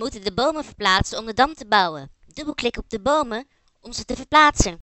moeten de bomen verplaatsen om de dam te bouwen. Dubbelklik op de bomen om ze te verplaatsen.